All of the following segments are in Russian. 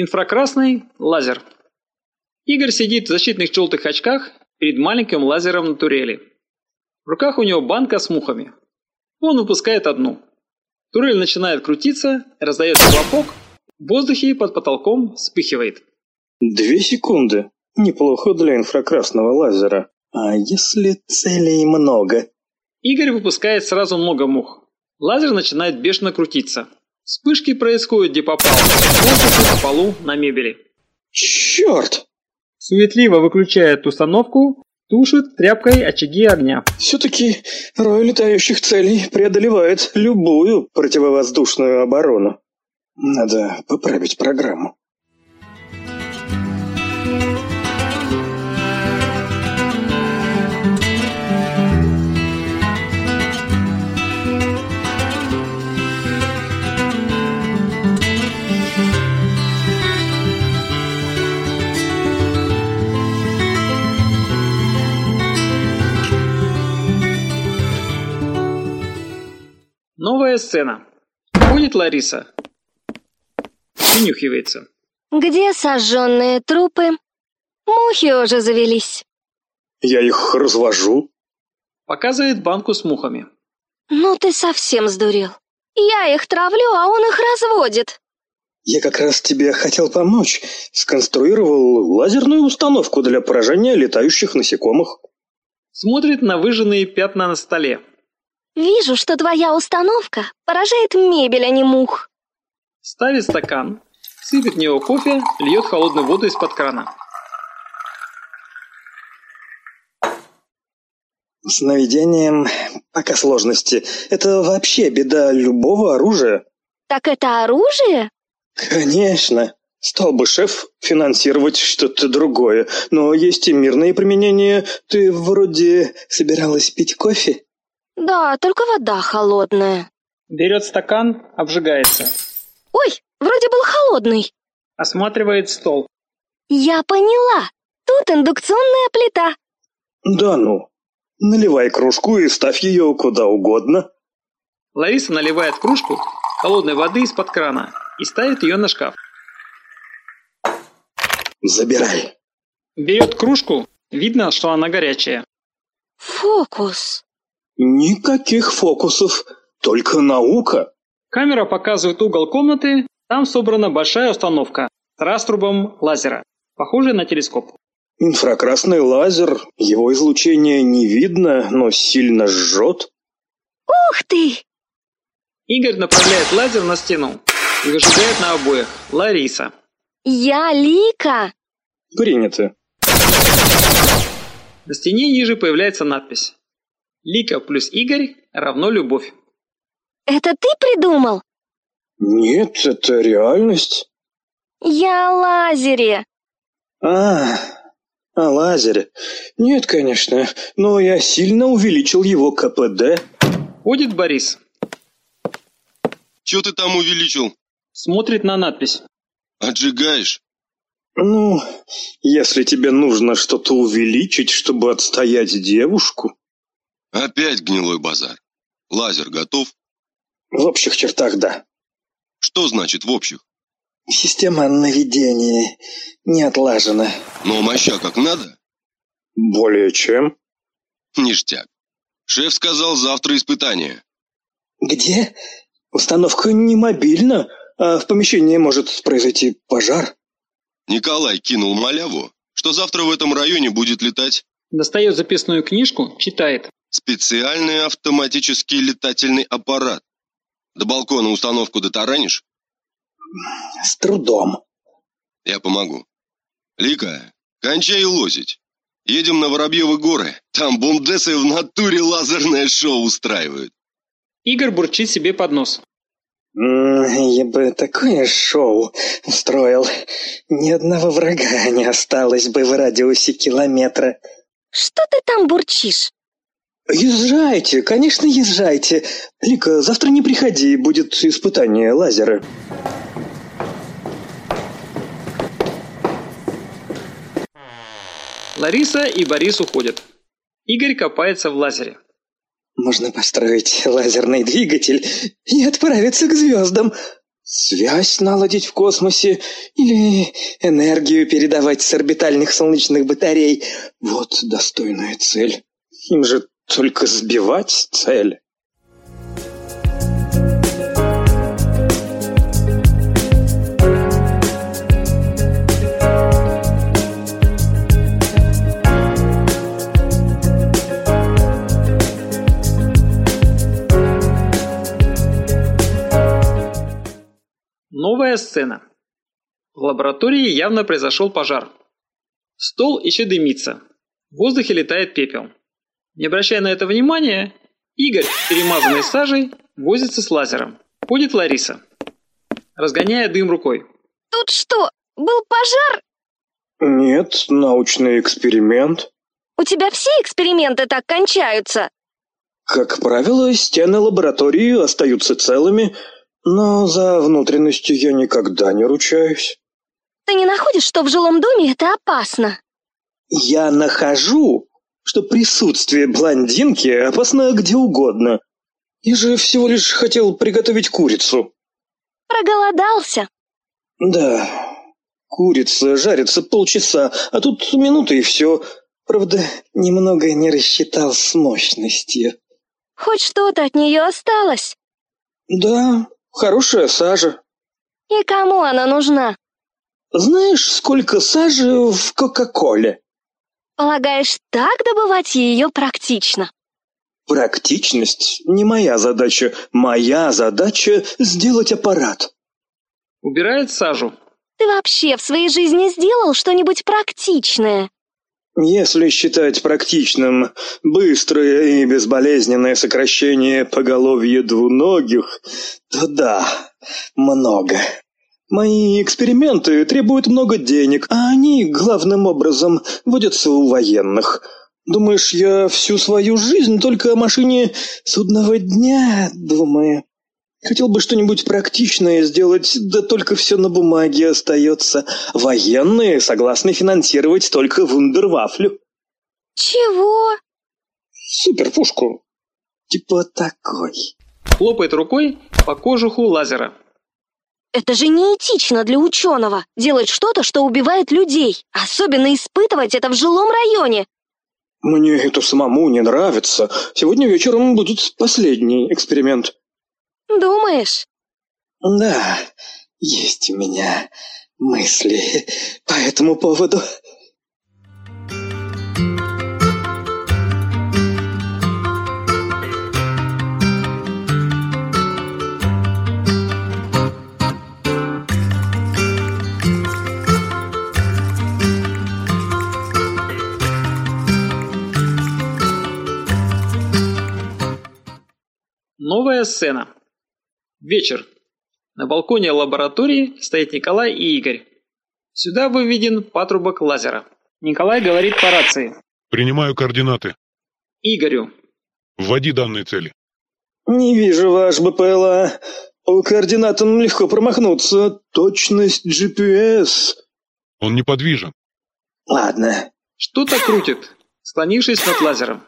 Инфракрасный лазер. Игорь сидит в защитных желтых очках перед маленьким лазером на турели. В руках у него банка с мухами. Он выпускает одну. Турель начинает крутиться, раздается хлопок, в воздухе под потолком вспыхивает. Две секунды. Неплохо для инфракрасного лазера. А если целей много? Игорь выпускает сразу много мух. Лазер начинает бешено крутиться. Вспышки происходят где попало. В воздухе, на полу, на мебели. Черт! Суетливо выключает установку, тушит тряпкой очаги огня. Все-таки рой летающих целей преодолевает любую противовоздушную оборону. Надо поправить программу. Новая сцена. Ходит Лариса. Принюхивается. Где сожженные трупы? Мухи уже завелись. Я их развожу. Показывает банку с мухами. Ну ты совсем сдурел. Я их травлю, а он их разводит. Я как раз тебе хотел помочь. Сконструировал лазерную установку для поражения летающих насекомых. Смотрит на выжженные пятна на столе. Вижу, что твоя установка поражает мебель, а не мух. Ставит стакан, сыпет в него кофе, льет холодную воду из-под крана. С наведением пока сложности. Это вообще беда любого оружия. Так это оружие? Конечно. Стал бы шеф финансировать что-то другое. Но есть и мирные применения. Ты вроде собиралась пить кофе? Да, только вода холодная. Берет стакан, обжигается. Ой, вроде был холодный. Осматривает стол. Я поняла. Тут индукционная плита. Да ну. Наливай кружку и ставь ее куда угодно. Лариса наливает кружку холодной воды из-под крана и ставит ее на шкаф. Забирай. Берет кружку, видно, что она горячая. Фокус. Никаких фокусов, только наука. Камера показывает угол комнаты, там собрана большая установка с раструбом лазера, похожая на телескоп. Инфракрасный лазер, его излучение не видно, но сильно жжет. Ух ты! Игорь направляет лазер на стену и выжигает на обоях Лариса. Я Лика. Принято. На стене ниже появляется надпись Лика плюс Игорь равно любовь. Это ты придумал? Нет, это реальность. Я о лазере. А, о лазере. Нет, конечно, но я сильно увеличил его КПД. Ходит Борис. Че ты там увеличил? Смотрит на надпись. Отжигаешь? Ну, если тебе нужно что-то увеличить, чтобы отстоять девушку. Опять гнилой базар. Лазер готов? В общих чертах, да. Что значит в общих? Система наведения не отлажена. Но моща как надо? Более чем. Ништяк. Шеф сказал завтра испытание. Где? Установка не мобильна, а в помещении может произойти пожар. Николай кинул маляву, что завтра в этом районе будет летать Достает записную книжку, читает. Специальный автоматический летательный аппарат. До балкона установку дотаранишь? С трудом. Я помогу. Лика, кончай лозить. Едем на Воробьевы горы. Там бомдесы в натуре лазерное шоу устраивают. Игорь бурчит себе под нос. Я бы такое шоу устроил. Ни одного врага не осталось бы в радиусе километра. Что ты там бурчишь? Езжайте, конечно, езжайте. Лика, завтра не приходи, будет испытание лазера. Лариса и Борис уходят. Игорь копается в лазере. Можно построить лазерный двигатель и отправиться к звездам. Связь наладить в космосе или энергию передавать с орбитальных солнечных батарей. Вот достойная цель. Им же только сбивать цель. Новая сцена. В лаборатории явно произошел пожар. Стол еще дымится. В воздухе летает пепел. Не обращая на это внимания, Игорь, перемазанный сажей, возится с лазером. Ходит Лариса, разгоняя дым рукой. Тут что, был пожар? Нет, научный эксперимент. У тебя все эксперименты так кончаются. Как правило, стены лаборатории остаются целыми, но за внутренностью я никогда не ручаюсь. Ты не находишь, что в жилом доме это опасно? Я нахожу, что присутствие блондинки опасно где угодно. Я же всего лишь хотел приготовить курицу. Проголодался? Да, курица жарится полчаса, а тут минута и все. Правда, немного не рассчитал с мощностью. Хоть что-то от нее осталось? Да, хорошая сажа. И кому она нужна? Знаешь, сколько сажи в Кока-Коле? Полагаешь, так добывать ее практично? Практичность не моя задача. Моя задача — сделать аппарат. Убирает сажу. Ты вообще в своей жизни сделал что-нибудь практичное? Если считать практичным быстрое и безболезненное сокращение поголовья двуногих, то да, много. Мои эксперименты требуют много денег, а они, главным образом, водятся у военных. Думаешь, я всю свою жизнь только о машине судного дня думаю? Хотел бы что-нибудь практичное сделать, да только все на бумаге остается. Военные согласны финансировать только вундервафлю. Чего? Суперпушку. Типа такой. Хлопает рукой по кожуху лазера. Это же неэтично для ученого делать что-то, что убивает людей, особенно испытывать это в жилом районе. Мне это самому не нравится. Сегодня вечером будет последний эксперимент. Думаешь? Да, есть у меня мысли по этому поводу. Новая сцена. Вечер. На балконе лаборатории стоит Николай и Игорь. Сюда выведен патрубок лазера. Николай говорит по рации. Принимаю координаты. Игорю. Вводи данные цели. Не вижу ваш БПЛА. По координатам легко промахнуться. Точность GPS. Он неподвижен. Ладно. Что-то крутит, склонившись над лазером.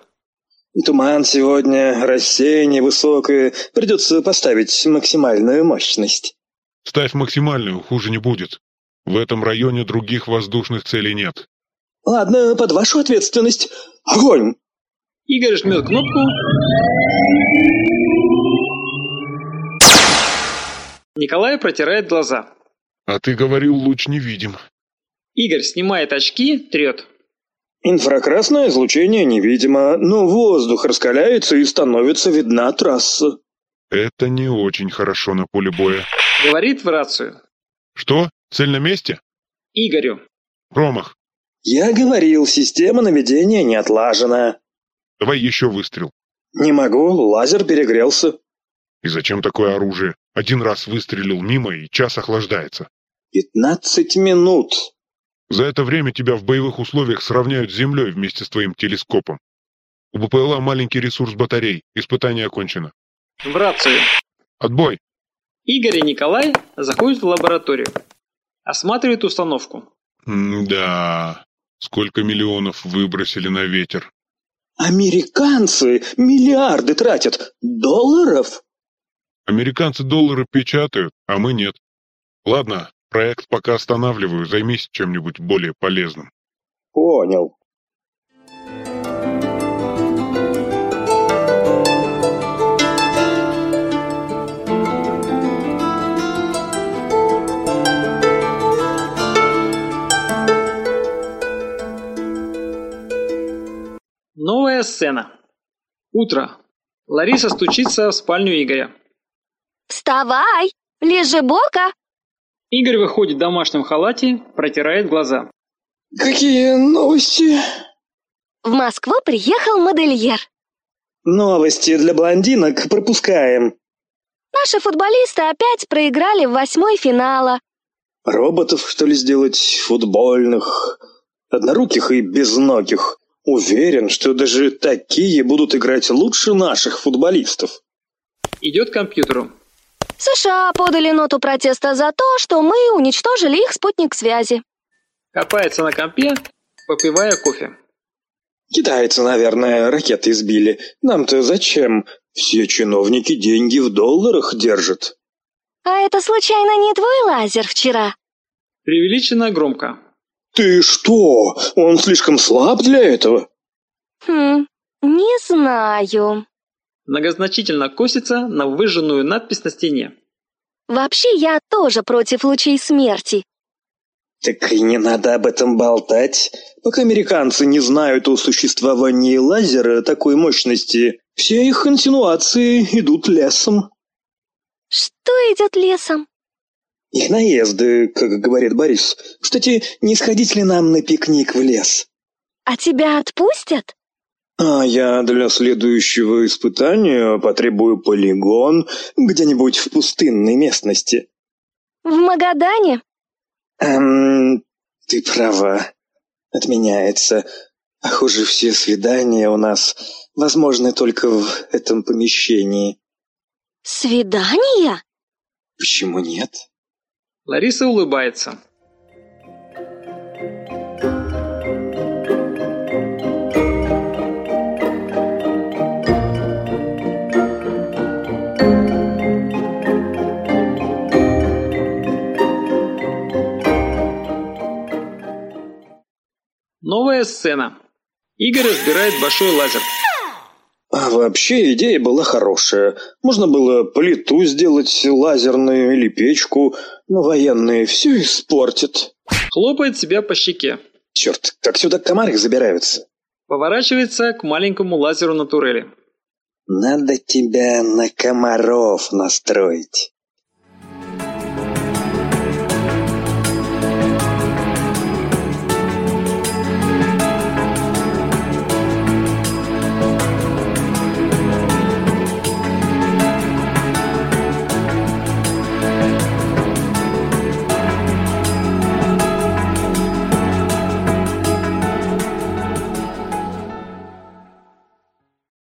Туман сегодня, рассеяние высокое. Придется поставить максимальную мощность. Ставь максимальную, хуже не будет. В этом районе других воздушных целей нет. Ладно, под вашу ответственность. Огонь! Игорь жмет кнопку. Николай протирает глаза. А ты говорил, луч невидим. Игорь снимает очки, трет. Инфракрасное излучение невидимо, но воздух раскаляется и становится видна трасса. Это не очень хорошо на поле боя. Говорит в рацию. Что? Цель на месте? Игорю. Промах. Я говорил, система наведения не отлажена. Давай еще выстрел. Не могу, лазер перегрелся. И зачем такое оружие? Один раз выстрелил мимо и час охлаждается. Пятнадцать минут. За это время тебя в боевых условиях сравняют с Землей вместе с твоим телескопом. У БПЛА маленький ресурс батарей. Испытание окончено. В рацию. Отбой. Игорь и Николай заходят в лабораторию. Осматривают установку. да, сколько миллионов выбросили на ветер. Американцы миллиарды тратят. Долларов? Американцы доллары печатают, а мы нет. Ладно, проект пока останавливаю, займись чем-нибудь более полезным. Понял. Новая сцена. Утро. Лариса стучится в спальню Игоря. Вставай! Лежебока! Игорь выходит в домашнем халате, протирает глаза. Какие новости? В Москву приехал модельер. Новости для блондинок пропускаем. Наши футболисты опять проиграли в восьмой финала. Роботов, что ли, сделать футбольных, одноруких и безногих. Уверен, что даже такие будут играть лучше наших футболистов. Идет к компьютеру. США подали ноту протеста за то, что мы уничтожили их спутник связи. Копается на компе, попивая кофе. Китайцы, наверное, ракеты сбили. Нам-то зачем? Все чиновники деньги в долларах держат. А это случайно не твой лазер вчера? Преувеличенно громко. Ты что? Он слишком слаб для этого? Хм, не знаю. Многозначительно косится на выжженную надпись на стене. Вообще я тоже против лучей смерти. Так и не надо об этом болтать. Пока американцы не знают о существовании лазера такой мощности, все их инсинуации идут лесом. Что идет лесом? Их наезды, как говорит Борис. Кстати, не сходить ли нам на пикник в лес? А тебя отпустят? А я для следующего испытания потребую полигон где-нибудь в пустынной местности. В Магадане? Эм, ты права. Отменяется. Похоже, все свидания у нас возможны только в этом помещении. Свидания? Почему нет? Лариса улыбается. Новая сцена. Игорь разбирает большой лазер. А вообще идея была хорошая. Можно было плиту сделать лазерную или печку, но военные все испортят. Хлопает себя по щеке. Черт, как сюда комары забираются? Поворачивается к маленькому лазеру на турели. Надо тебя на комаров настроить.